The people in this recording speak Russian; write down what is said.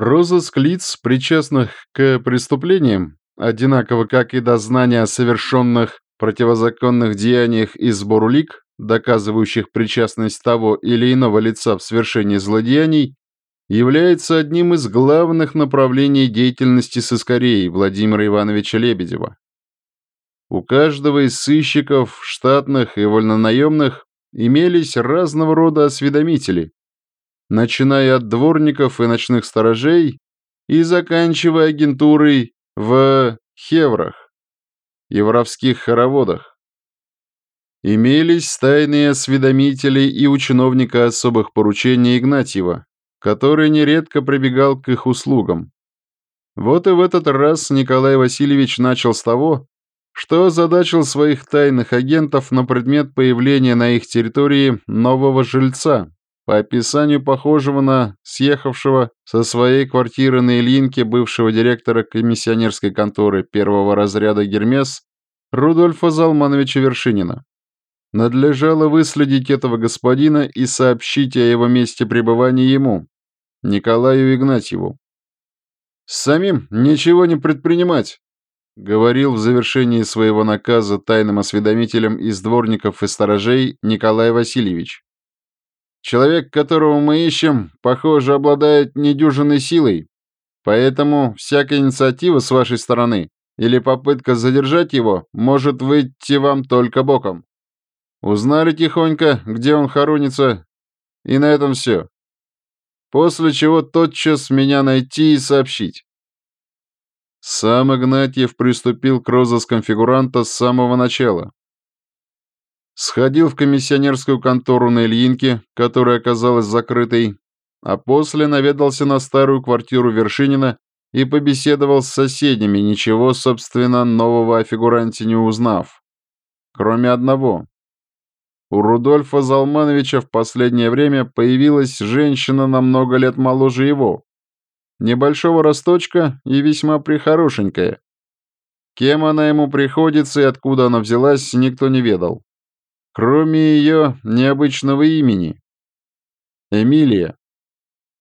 Розыск лиц, причастных к преступлениям, одинаково как и дознание о совершенных противозаконных деяниях и сбор улик, доказывающих причастность того или иного лица в совершении злодеяний, является одним из главных направлений деятельности сыскарей Владимира Ивановича Лебедева. У каждого из сыщиков, штатных и вольнонаемных, имелись разного рода осведомители, начиная от дворников и ночных сторожей и заканчивая агентурой в хеврах и воровских хороводах. Имелись тайные осведомители и у чиновника особых поручений Игнатьева, который нередко прибегал к их услугам. Вот и в этот раз Николай Васильевич начал с того, что озадачил своих тайных агентов на предмет появления на их территории нового жильца, по описанию похожего на съехавшего со своей квартиры на Ильинке бывшего директора комиссионерской конторы первого разряда «Гермес» Рудольфа Залмановича Вершинина. Надлежало выследить этого господина и сообщить о его месте пребывания ему, Николаю Игнатьеву. «С самим ничего не предпринимать», — говорил в завершении своего наказа тайным осведомителям из дворников и сторожей Николай Васильевич. Человек, которого мы ищем, похоже, обладает недюжинной силой, поэтому всякая инициатива с вашей стороны или попытка задержать его может выйти вам только боком. Узнали тихонько, где он хоронится, и на этом все. После чего тотчас меня найти и сообщить. Сам Игнатьев приступил к розыскам фигуранта с самого начала. Сходил в комиссионерскую контору на Ильинке, которая оказалась закрытой, а после наведался на старую квартиру Вершинина и побеседовал с соседями, ничего, собственно, нового о фигуранте не узнав. Кроме одного. У Рудольфа Залмановича в последнее время появилась женщина на много лет моложе его. Небольшого росточка и весьма прихорошенькая. Кем она ему приходится и откуда она взялась, никто не ведал кроме ее необычного имени. Эмилия.